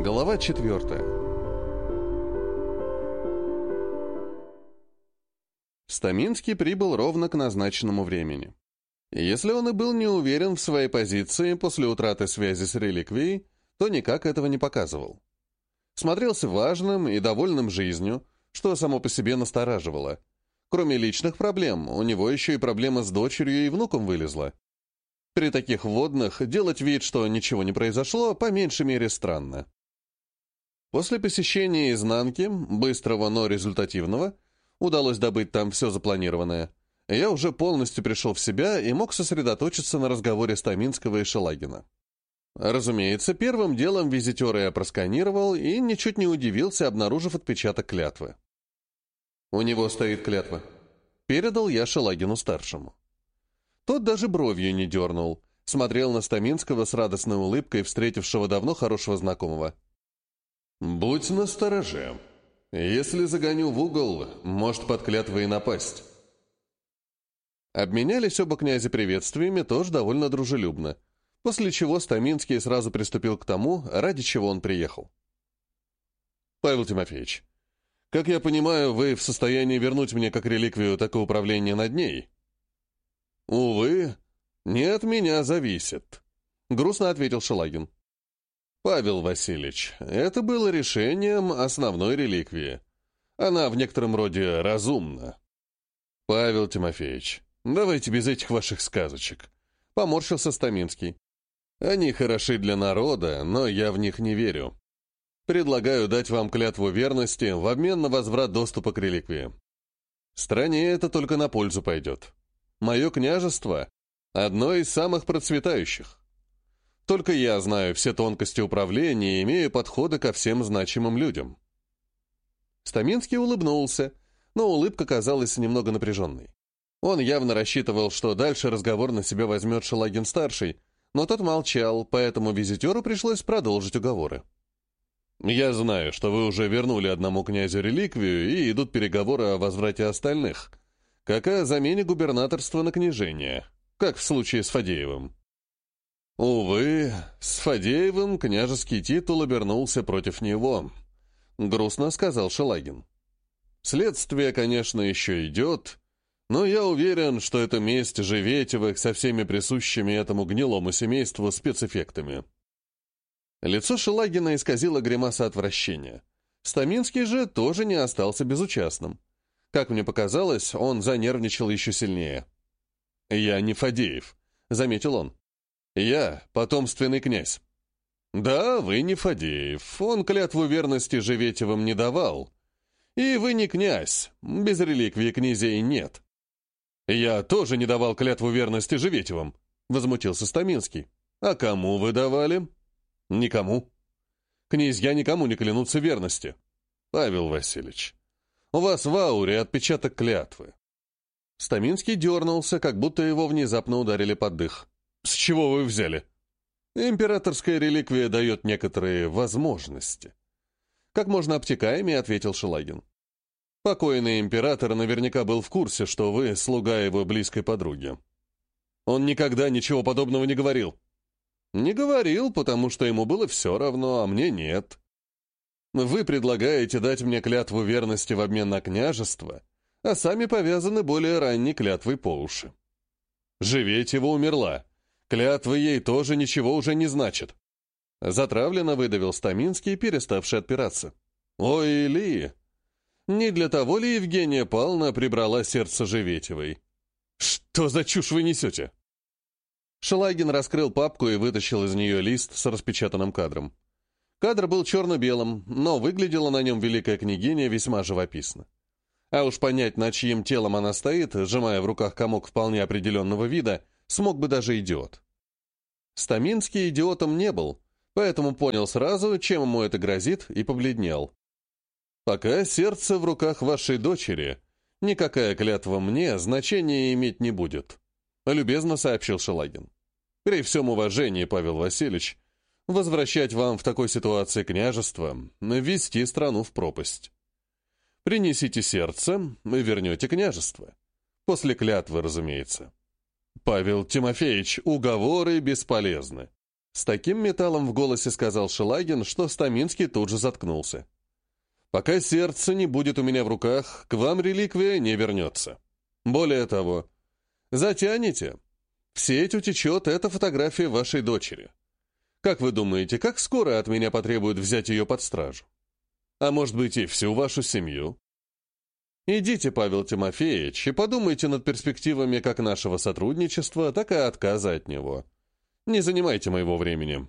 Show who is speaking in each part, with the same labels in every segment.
Speaker 1: Глава четвертая. Стаминский прибыл ровно к назначенному времени. Если он и был не уверен в своей позиции после утраты связи с реликвией, то никак этого не показывал. Смотрелся важным и довольным жизнью, что само по себе настораживало. Кроме личных проблем, у него еще и проблема с дочерью и внуком вылезла. При таких вводных делать вид, что ничего не произошло, по меньшей мере странно. После посещения изнанки, быстрого, но результативного, удалось добыть там все запланированное, я уже полностью пришел в себя и мог сосредоточиться на разговоре Стаминского и Шелагина. Разумеется, первым делом визитера я просканировал и ничуть не удивился, обнаружив отпечаток клятвы. «У него стоит клятва», — передал я Шелагину-старшему. Тот даже бровью не дернул, смотрел на Стаминского с радостной улыбкой, встретившего давно хорошего знакомого. «Будь настороже. Если загоню в угол, может под клятвой и напасть». Обменялись оба князя приветствиями тоже довольно дружелюбно, после чего Стаминский сразу приступил к тому, ради чего он приехал. «Павел Тимофеевич, как я понимаю, вы в состоянии вернуть мне как реликвию такое управление над ней?» «Увы, не от меня зависит», — грустно ответил Шелагин. «Павел Васильевич, это было решением основной реликвии. Она в некотором роде разумна». «Павел Тимофеевич, давайте без этих ваших сказочек», — поморщился Стаминский. «Они хороши для народа, но я в них не верю. Предлагаю дать вам клятву верности в обмен на возврат доступа к реликвии. Стране это только на пользу пойдет. Мое княжество — одно из самых процветающих. Только я знаю все тонкости управления и имею подходы ко всем значимым людям». Стаминский улыбнулся, но улыбка казалась немного напряженной. Он явно рассчитывал, что дальше разговор на себя возьмет Шелагин-старший, но тот молчал, поэтому визитеру пришлось продолжить уговоры. «Я знаю, что вы уже вернули одному князю реликвию, и идут переговоры о возврате остальных, как и о замене губернаторства на княжение, как в случае с Фадеевым. Увы, с Фадеевым княжеский титул обернулся против него», — грустно сказал Шелагин. «Следствие, конечно, еще идет, но я уверен, что это месть Живетевых со всеми присущими этому гнилому семейству спецэффектами». Лицо Шелагина исказило гримаса отвращения. Стаминский же тоже не остался безучастным. Как мне показалось, он занервничал еще сильнее. «Я не Фадеев», — заметил он. «Я потомственный князь». «Да, вы не Фадеев. Он клятву верности Живетевым не давал. И вы не князь. Без реликвии князей нет». «Я тоже не давал клятву верности Живетевым», — возмутился Стаминский. «А кому вы давали?» Никому. Князья никому не клянутся верности. Павел Васильевич, у вас в ауре отпечаток клятвы. Стаминский дернулся, как будто его внезапно ударили под дых. «С чего вы взяли?» «Императорская реликвия дает некоторые возможности». «Как можно обтекаемее», — ответил Шелагин. «Покойный император наверняка был в курсе, что вы слуга его близкой подруги. Он никогда ничего подобного не говорил». Не говорил, потому что ему было все равно, а мне нет. Вы предлагаете дать мне клятву верности в обмен на княжество, а сами повязаны более ранней клятвой по уши. Живеть его умерла. Клятва ей тоже ничего уже не значит. Затравленно выдавил Стаминский, переставший отпираться. «Ой, Ли! Не для того ли Евгения Павловна прибрала сердце Живетевой? Что за чушь вы несете?» Шелагин раскрыл папку и вытащил из нее лист с распечатанным кадром. Кадр был черно-белым, но выглядела на нем великая княгиня весьма живописно. А уж понять, над чьим телом она стоит, сжимая в руках комок вполне определенного вида, смог бы даже идиот. Стаминский идиотом не был, поэтому понял сразу, чем ему это грозит, и побледнел. «Пока сердце в руках вашей дочери, никакая клятва мне значения иметь не будет», любезно сообщил Шелагин. «При всем уважении, Павел Васильевич, возвращать вам в такой ситуации княжество, ввести страну в пропасть. Принесите сердце и вернете княжество. После клятвы, разумеется. Павел Тимофеевич, уговоры бесполезны. С таким металлом в голосе сказал Шелагин, что Стаминский тут же заткнулся. «Пока сердце не будет у меня в руках, к вам реликвия не вернется. Более того, затянете. В сеть утечет эта фотография вашей дочери. Как вы думаете, как скоро от меня потребуют взять ее под стражу? А может быть и всю вашу семью? Идите, Павел Тимофеевич, и подумайте над перспективами как нашего сотрудничества, так и отказа от него. Не занимайте моего времени».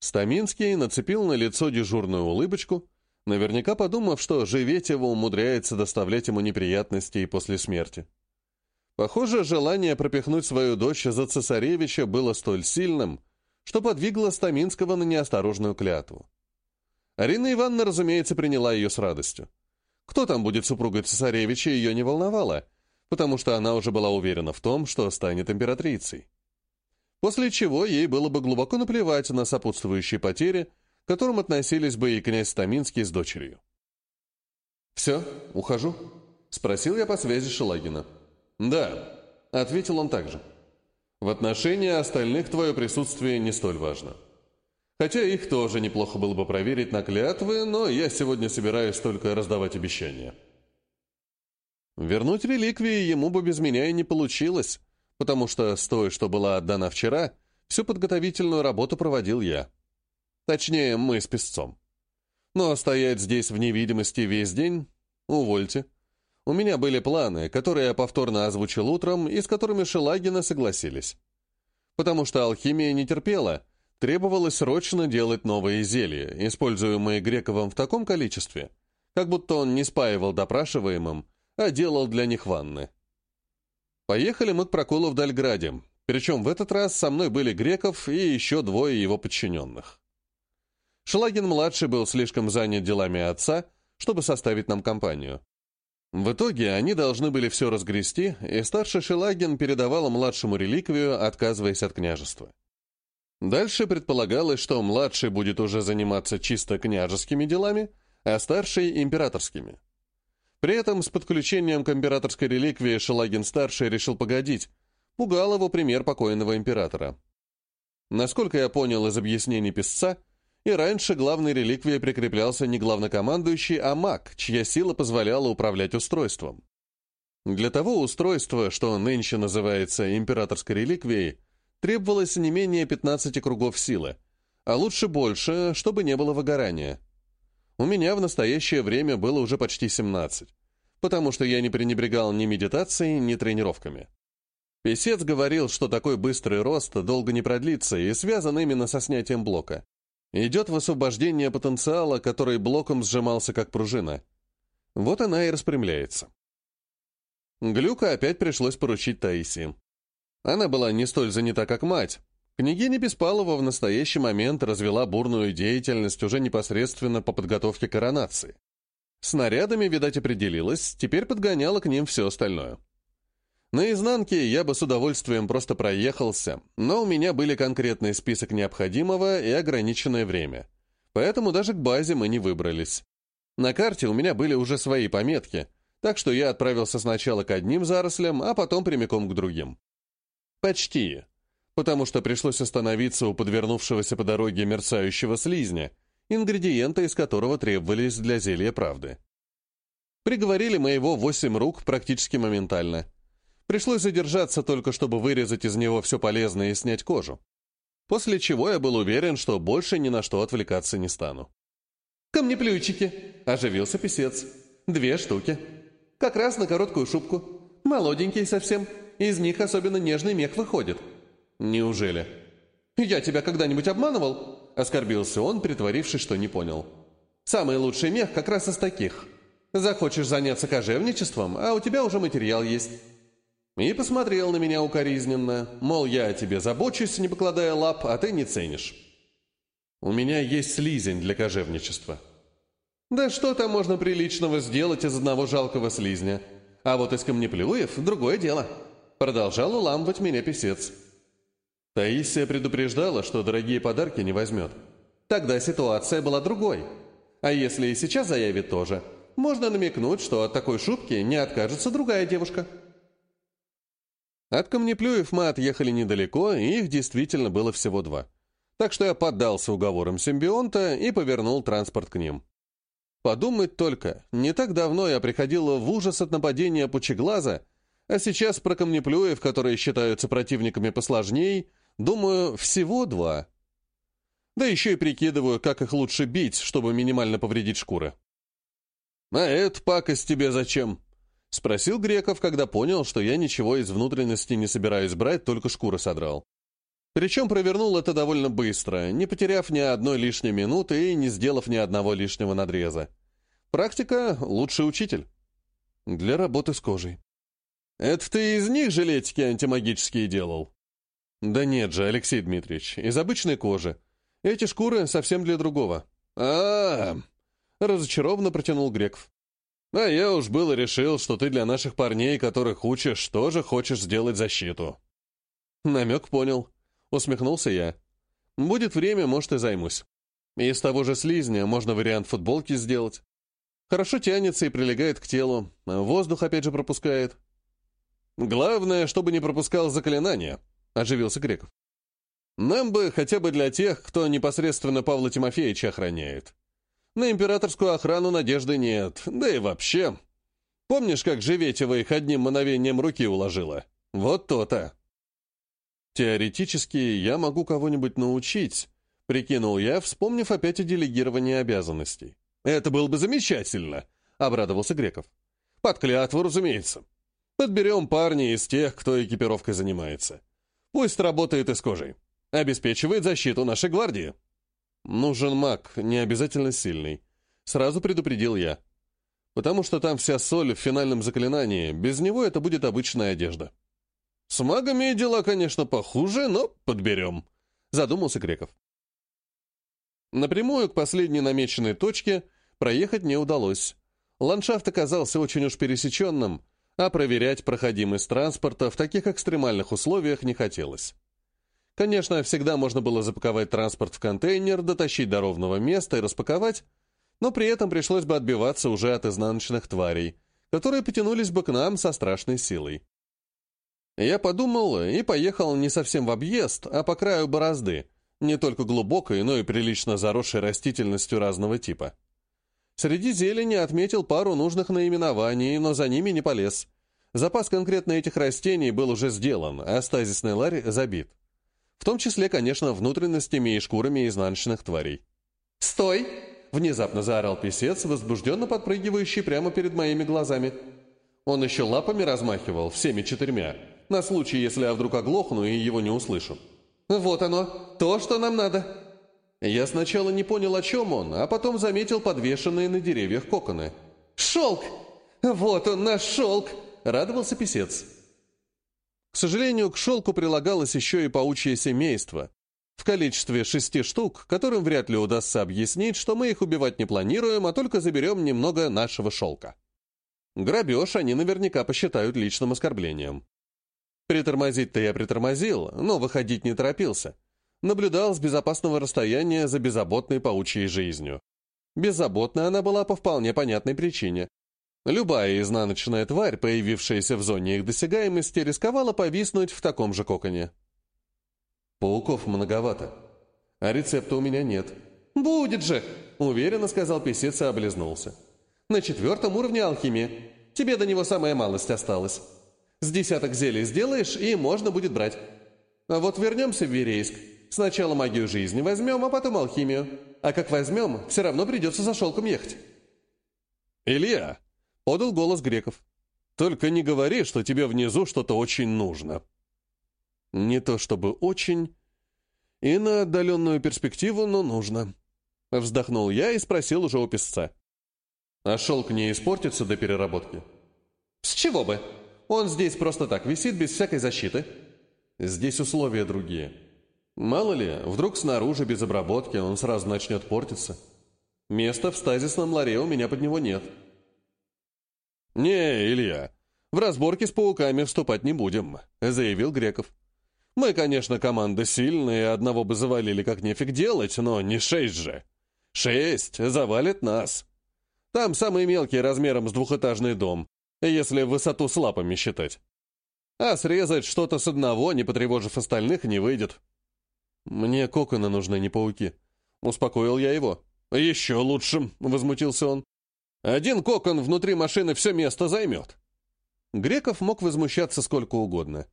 Speaker 1: Стаминский нацепил на лицо дежурную улыбочку, наверняка подумав, что Живетева умудряется доставлять ему неприятности и после смерти. Похоже, желание пропихнуть свою дочь за цесаревича было столь сильным, что подвигло Стаминского на неосторожную клятву. Арина Ивановна, разумеется, приняла ее с радостью. Кто там будет супругой цесаревича, ее не волновало, потому что она уже была уверена в том, что станет императрицей. После чего ей было бы глубоко наплевать на сопутствующие потери, к которым относились бы и князь Стаминский с дочерью. «Все, ухожу?» — спросил я по связи Шелагина. «Да», — ответил он также. «В отношении остальных твое присутствие не столь важно». Хотя их тоже неплохо было бы проверить на клятвы, но я сегодня собираюсь только раздавать обещания. Вернуть реликвии ему бы без меня и не получилось, потому что с той, что была отдана вчера, всю подготовительную работу проводил я. Точнее, мы с песцом. Но стоять здесь в невидимости весь день — увольте. У меня были планы, которые я повторно озвучил утром и с которыми Шелагина согласились. Потому что алхимия не терпела — Требовалось срочно делать новые зелья, используемые Грековым в таком количестве, как будто он не спаивал допрашиваемым, а делал для них ванны. Поехали мы к проколу в Дальграде, причем в этот раз со мной были Греков и еще двое его подчиненных. Шелагин-младший был слишком занят делами отца, чтобы составить нам компанию. В итоге они должны были все разгрести, и старший Шелагин передавал младшему реликвию, отказываясь от княжества. Дальше предполагалось, что младший будет уже заниматься чисто княжескими делами, а старший — императорскими. При этом с подключением к императорской реликвии Шелагин-старший решил погодить, пугал его пример покойного императора. Насколько я понял из объяснений писца, и раньше главной реликвией прикреплялся не главнокомандующий, а маг, чья сила позволяла управлять устройством. Для того устройства, что нынче называется императорской реликвией, требовалось не менее 15 кругов силы, а лучше больше, чтобы не было выгорания. У меня в настоящее время было уже почти 17, потому что я не пренебрегал ни медитацией, ни тренировками. Песец говорил, что такой быстрый рост долго не продлится и связан именно со снятием блока. Идет высвобождение потенциала, который блоком сжимался как пружина. Вот она и распрямляется. Глюка опять пришлось поручить Таисии. Она была не столь занята, как мать. Княгиня Беспалова в настоящий момент развела бурную деятельность уже непосредственно по подготовке коронации. Снарядами, видать, определилась, теперь подгоняла к ним все остальное. На изнанке я бы с удовольствием просто проехался, но у меня были конкретный список необходимого и ограниченное время. Поэтому даже к базе мы не выбрались. На карте у меня были уже свои пометки, так что я отправился сначала к одним зарослям, а потом прямиком к другим. Почти. Потому что пришлось остановиться у подвернувшегося по дороге мерцающего слизня, ингредиенты из которого требовались для зелья правды. Приговорили моего восемь рук практически моментально. Пришлось задержаться только, чтобы вырезать из него все полезное и снять кожу. После чего я был уверен, что больше ни на что отвлекаться не стану. «Камнеплюйчики!» — оживился писец. «Две штуки. Как раз на короткую шубку. Молоденькие совсем». Из них особенно нежный мех выходит». «Неужели?» «Я тебя когда-нибудь обманывал?» Оскорбился он, притворившись, что не понял. «Самый лучший мех как раз из таких. Захочешь заняться кожевничеством, а у тебя уже материал есть». И посмотрел на меня укоризненно, мол, я о тебе забочусь, не покладая лап, а ты не ценишь. У меня есть слизень для кожевничества. Да что там можно приличного сделать из одного жалкого слизня? А вот из камнеплюев — другое дело. Продолжал уламывать меня писец. Таисия предупреждала, что дорогие подарки не возьмет. Тогда ситуация была другой. А если и сейчас заявит тоже, можно намекнуть, что от такой шубки не откажется другая девушка. От Камнеплюев мы отъехали недалеко, и их действительно было всего два. Так что я поддался уговорам симбионта и повернул транспорт к ним. Подумать только, не так давно я приходила в ужас от нападения пучеглаза, а сейчас про камнеплюев, которые считаются противниками посложней, думаю, всего два. Да еще и прикидываю, как их лучше бить, чтобы минимально повредить шкуры. «А эта пакость тебе зачем?» — спросил Греков, когда понял, что я ничего из внутренности не собираюсь брать, только шкуры содрал. Причем провернул это довольно быстро, не потеряв ни одной лишней минуты и не сделав ни одного лишнего надреза. Практика — лучший учитель. Для работы с кожей. Это ты из них жилетики антимагические делал? Да нет же, Алексей Дмитриевич, из обычной кожи. Эти шкуры совсем для другого. а, -а, -а разочарованно протянул Греков. А я уж было решил, что ты для наших парней, которых учишь, тоже хочешь сделать защиту. Намек понял. Усмехнулся я. Будет время, может, и займусь. Из того же слизня можно вариант футболки сделать. Хорошо тянется и прилегает к телу. Воздух опять же пропускает. Главное, чтобы не пропускал заклинания, оживился Греков. Нам бы хотя бы для тех, кто непосредственно Павла Тимофеевича охраняет. На императорскую охрану надежды нет, да и вообще. Помнишь, как Живетева их одним мановением руки уложила? Вот то-то. Теоретически я могу кого-нибудь научить, прикинул я, вспомнив опять о делегировании обязанностей. Это было бы замечательно, обрадовался Греков. Под клятву, разумеется. Подберем парня из тех, кто экипировкой занимается. Пусть работает и с кожей. Обеспечивает защиту нашей гвардии. Нужен маг, не обязательно сильный. Сразу предупредил я. Потому что там вся соль в финальном заклинании, без него это будет обычная одежда. С магами дела, конечно, похуже, но подберем, задумался Креков. Напрямую к последней намеченной точке проехать не удалось. Ландшафт оказался очень уж пересеченным, а проверять проходимость транспорта в таких экстремальных условиях не хотелось. Конечно, всегда можно было запаковать транспорт в контейнер, дотащить до ровного места и распаковать, но при этом пришлось бы отбиваться уже от изнаночных тварей, которые потянулись бы к нам со страшной силой. Я подумал и поехал не совсем в объезд, а по краю борозды, не только глубокой, но и прилично заросшей растительностью разного типа. Среди зелени отметил пару нужных наименований, но за ними не полез. Запас конкретно этих растений был уже сделан, а стазисный ларь забит. В том числе, конечно, внутренностями и шкурами изнаночных тварей. «Стой!» — внезапно заорал писец, возбужденно подпрыгивающий прямо перед моими глазами. Он еще лапами размахивал, всеми четырьмя, на случай, если я вдруг оглохну и его не услышу. «Вот оно, то, что нам надо!» Я сначала не понял, о чем он, а потом заметил подвешенные на деревьях коконы. «Шелк! Вот он, наш шелк!» — радовался писец. К сожалению, к шелку прилагалось еще и паучье семейство. В количестве шести штук, которым вряд ли удастся объяснить, что мы их убивать не планируем, а только заберем немного нашего шелка. Грабеж они наверняка посчитают личным оскорблением. Притормозить-то я притормозил, но выходить не торопился наблюдал с безопасного расстояния за беззаботной паучьей жизнью. Беззаботной она была по вполне понятной причине. Любая изнаночная тварь, появившаяся в зоне их досягаемости, рисковала повиснуть в таком же коконе. «Пауков многовато. А рецепта у меня нет». «Будет же!» — уверенно сказал писец и облизнулся. «На четвертом уровне алхимии. Тебе до него самая малость осталась. С десяток зелий сделаешь, и можно будет брать. А вот вернемся в Верейск. Сначала магию жизни возьмем, а потом алхимию. А как возьмем, все равно придется за шелком ехать». «Илья!» — подал голос Греков. «Только не говори, что тебе внизу что-то очень нужно». «Не то чтобы очень, и на отдаленную перспективу, но нужно». Вздохнул я и спросил уже у песца. «А шелк не испортится до переработки?» «С чего бы? Он здесь просто так висит, без всякой защиты». «Здесь условия другие». Мало ли, вдруг снаружи без обработки он сразу начнет портиться. Места в стазисном ларе у меня под него нет. «Не, Илья, в разборки с пауками вступать не будем», — заявил Греков. «Мы, конечно, команда сильная, одного бы завалили как нефиг делать, но не шесть же. Шесть завалит нас. Там самые мелкие размером с двухэтажный дом, если высоту с лапами считать. А срезать что-то с одного, не потревожив остальных, не выйдет». Мне коконы нужны, не пауки. Успокоил я его. «Еще лучше», — возмутился он. «Один кокон внутри машины все место займет». Греков мог возмущаться сколько угодно.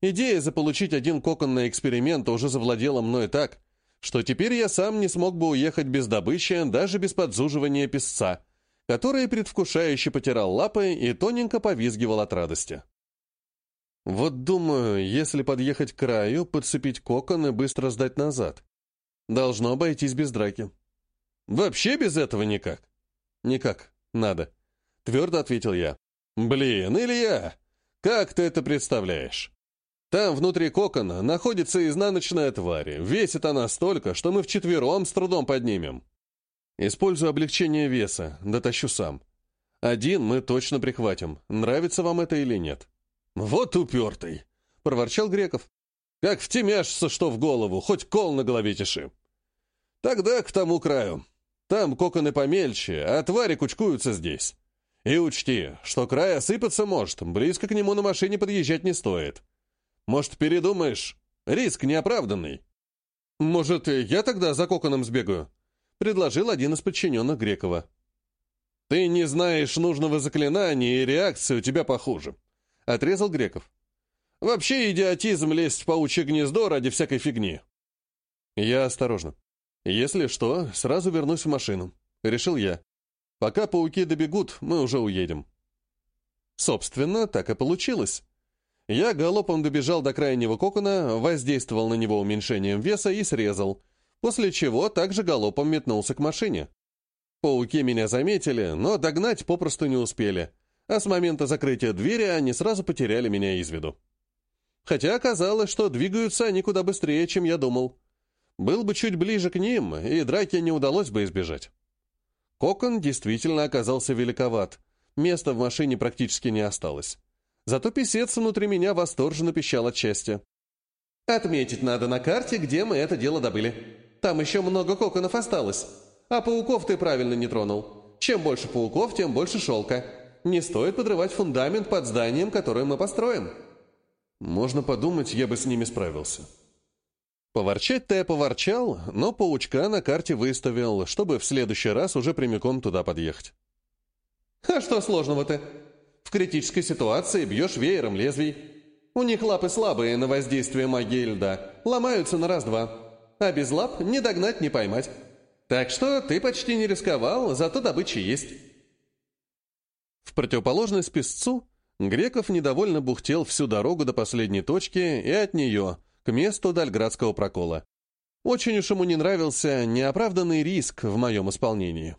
Speaker 1: Идея заполучить один кокон на эксперимент уже завладела мной так, что теперь я сам не смог бы уехать без добычи, даже без подзуживания песца, который предвкушающе потирал лапы и тоненько повизгивал от радости. Вот думаю, если подъехать к краю, подцепить кокон и быстро сдать назад. Должно обойтись без драки. Вообще без этого никак? Никак. Надо. Твердо ответил я. Блин, Илья, как ты это представляешь? Там внутри кокона находится изнаночная тварь. Весит она столько, что мы вчетвером с трудом поднимем. Использую облегчение веса, дотащу сам. Один мы точно прихватим, нравится вам это или нет. «Вот упертый!» — проворчал Греков. «Как втемяшься, что в голову, хоть кол на голове тиши!» «Тогда к тому краю. Там коконы помельче, а твари кучкуются здесь. И учти, что край осыпаться может, близко к нему на машине подъезжать не стоит. Может, передумаешь? Риск неоправданный». «Может, я тогда за коконом сбегаю?» — предложил один из подчиненных Грекова. «Ты не знаешь нужного заклинания, и реакция у тебя похуже», — отрезал Греков. «Вообще идиотизм лезть в паучье гнездо ради всякой фигни». «Я осторожно. Если что, сразу вернусь в машину», — решил я. «Пока пауки добегут, мы уже уедем». Собственно, так и получилось. Я галопом добежал до крайнего кокона, воздействовал на него уменьшением веса и срезал, после чего также галопом метнулся к машине. Пауки меня заметили, но догнать попросту не успели — а с момента закрытия двери они сразу потеряли меня из виду. Хотя оказалось, что двигаются они куда быстрее, чем я думал. Был бы чуть ближе к ним, и драки не удалось бы избежать. Кокон действительно оказался великоват. Места в машине практически не осталось. Зато писец внутри меня восторженно пищал от счастья. «Отметить надо на карте, где мы это дело добыли. Там еще много коконов осталось. А пауков ты правильно не тронул. Чем больше пауков, тем больше шелка. Не стоит подрывать фундамент под зданием, которое мы построим. Можно подумать, я бы с ними справился. Поворчать-то я поворчал, но паучка на карте выставил, чтобы в следующий раз уже прямиком туда подъехать. А что сложного-то? В критической ситуации бьешь веером лезвий. У них лапы слабые на воздействие магии льда, ломаются на раз-два. А без лап не догнать, не поймать. Так что ты почти не рисковал, зато добыча есть. В противоположность песцу, Греков недовольно бухтел всю дорогу до последней точки и от нее, к месту Дальградского прокола. Очень уж ему не нравился неоправданный риск в моем исполнении.